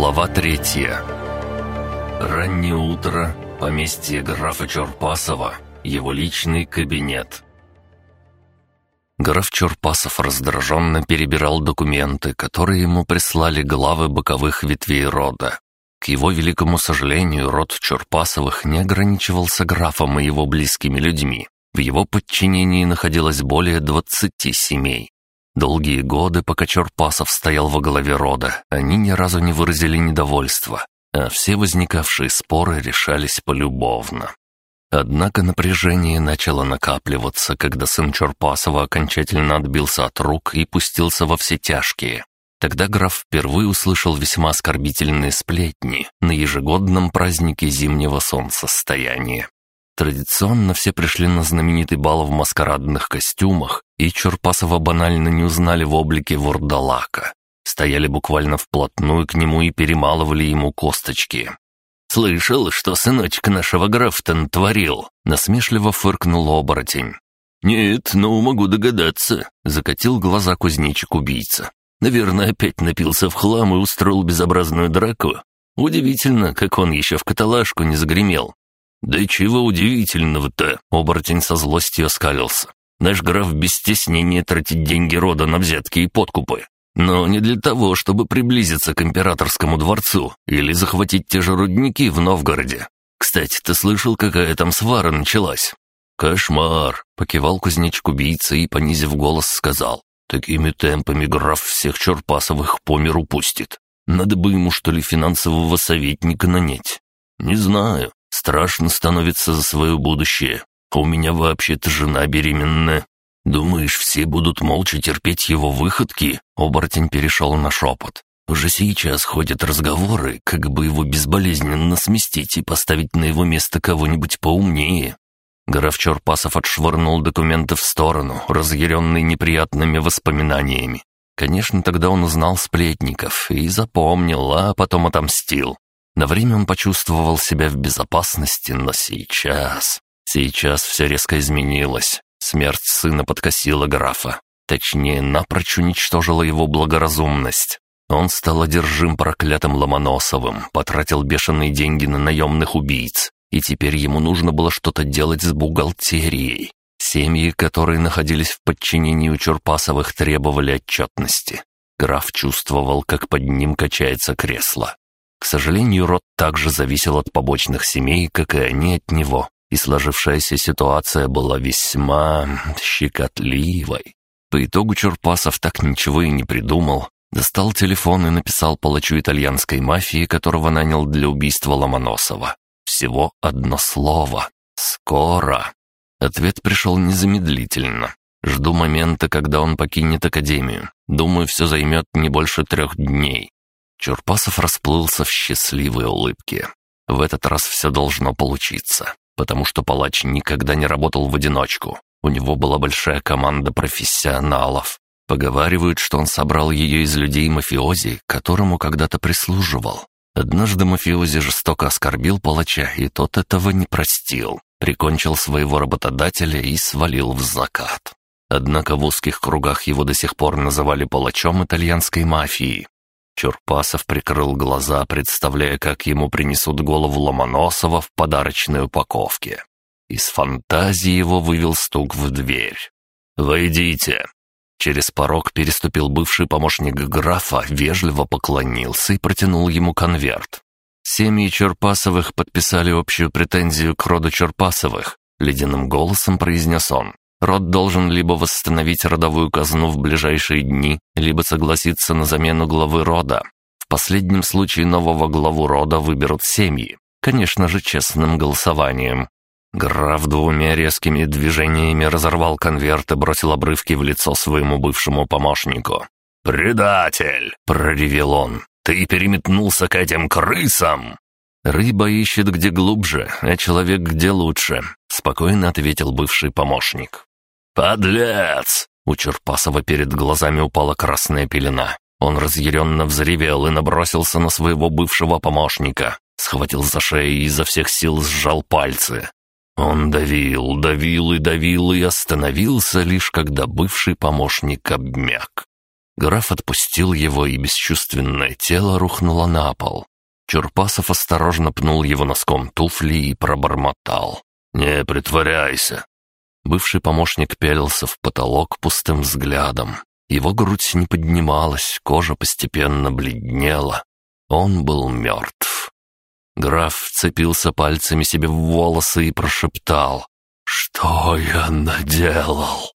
Глава третья. Раннее утро, поместье графа Чорпасова, его личный кабинет. Граф Чорпасов раздраженно перебирал документы, которые ему прислали главы боковых ветвей рода. К его великому сожалению, род Чорпасовых не ограничивался графом и его близкими людьми. В его подчинении находилось более двадцати семей. Долгие годы, пока Чорпасов стоял во главе рода, они ни разу не выразили недовольства, а все возникавшие споры решались полюбовно. Однако напряжение начало накапливаться, когда сын Чорпасова окончательно отбился от рук и пустился во все тяжкие. Тогда граф впервые услышал весьма оскорбительные сплетни на ежегодном празднике зимнего солнцестояния. Традиционно все пришли на знаменитый бал в маскарадных костюмах, и Чурпасова банально не узнали в облике вурдалака. Стояли буквально вплотную к нему и перемалывали ему косточки. «Слышал, что сыночек нашего графтон творил?» — насмешливо фыркнул оборотень. «Нет, но могу догадаться», — закатил глаза кузнечик-убийца. «Наверное, опять напился в хлам и устроил безобразную драку. Удивительно, как он еще в каталажку не загремел. «Да чего удивительного-то?» — оборотень со злостью оскалился. «Наш граф без стеснения тратит деньги рода на взятки и подкупы. Но не для того, чтобы приблизиться к императорскому дворцу или захватить те же рудники в Новгороде. Кстати, ты слышал, какая там свара началась?» «Кошмар!» — покивал кузнечик-убийца и, понизив голос, сказал. «Такими темпами граф всех Чорпасовых по миру пустит. Надо бы ему, что ли, финансового советника нанять. Не знаю. Страшно становится за свое будущее. У меня вообще-то жена беременная. Думаешь, все будут молча терпеть его выходки?» Оборотень перешел на шепот. Уже сейчас ходят разговоры, как бы его безболезненно сместить и поставить на его место кого-нибудь поумнее. Граф Чорпасов отшвырнул документы в сторону, разъяренный неприятными воспоминаниями. Конечно, тогда он узнал сплетников и запомнил, а потом отомстил. На время он почувствовал себя в безопасности, но сейчас... Сейчас все резко изменилось. Смерть сына подкосила графа. Точнее, напрочь уничтожила его благоразумность. Он стал одержим проклятым Ломоносовым, потратил бешеные деньги на наемных убийц, и теперь ему нужно было что-то делать с бухгалтерией. Семьи, которые находились в подчинении у Чурпасовых, требовали отчетности. Граф чувствовал, как под ним качается кресло. К сожалению, род также зависел от побочных семей, как и они от него, и сложившаяся ситуация была весьма щекотливой. По итогу Чурпасов так ничего и не придумал, достал телефон и написал палачу итальянской мафии, которого нанял для убийства Ломоносова. Всего одно слово. «Скоро». Ответ пришел незамедлительно. Жду момента, когда он покинет Академию. Думаю, все займет не больше трех дней. Чурпасов расплылся в счастливой улыбке. В этот раз все должно получиться, потому что палач никогда не работал в одиночку. У него была большая команда профессионалов. Поговаривают, что он собрал ее из людей мафиози, которому когда-то прислуживал. Однажды мафиози жестоко оскорбил палача, и тот этого не простил. Прикончил своего работодателя и свалил в закат. Однако в узких кругах его до сих пор называли палачом итальянской мафии, Чурпасов прикрыл глаза, представляя, как ему принесут голову Ломоносова в подарочной упаковке. Из фантазии его вывел стук в дверь. «Войдите!» Через порог переступил бывший помощник графа, вежливо поклонился и протянул ему конверт. Семьи Черпасовых подписали общую претензию к роду Черпасовых. Ледяным голосом произнес он. Род должен либо восстановить родовую казну в ближайшие дни, либо согласиться на замену главы рода. В последнем случае нового главу рода выберут семьи. Конечно же, честным голосованием. Граф двумя резкими движениями разорвал конверт и бросил обрывки в лицо своему бывшему помощнику. «Предатель!» — проревел он. «Ты переметнулся к этим крысам!» «Рыба ищет где глубже, а человек где лучше», — спокойно ответил бывший помощник. «Подлец!» У Черпасова перед глазами упала красная пелена. Он разъяренно взревел и набросился на своего бывшего помощника. Схватил за шею и изо всех сил сжал пальцы. Он давил, давил и давил и остановился лишь когда бывший помощник обмяк. Граф отпустил его, и бесчувственное тело рухнуло на пол. Чурпасов осторожно пнул его носком туфли и пробормотал. «Не притворяйся!» Бывший помощник пялился в потолок пустым взглядом. Его грудь не поднималась, кожа постепенно бледнела. Он был мертв. Граф вцепился пальцами себе в волосы и прошептал. «Что я наделал?»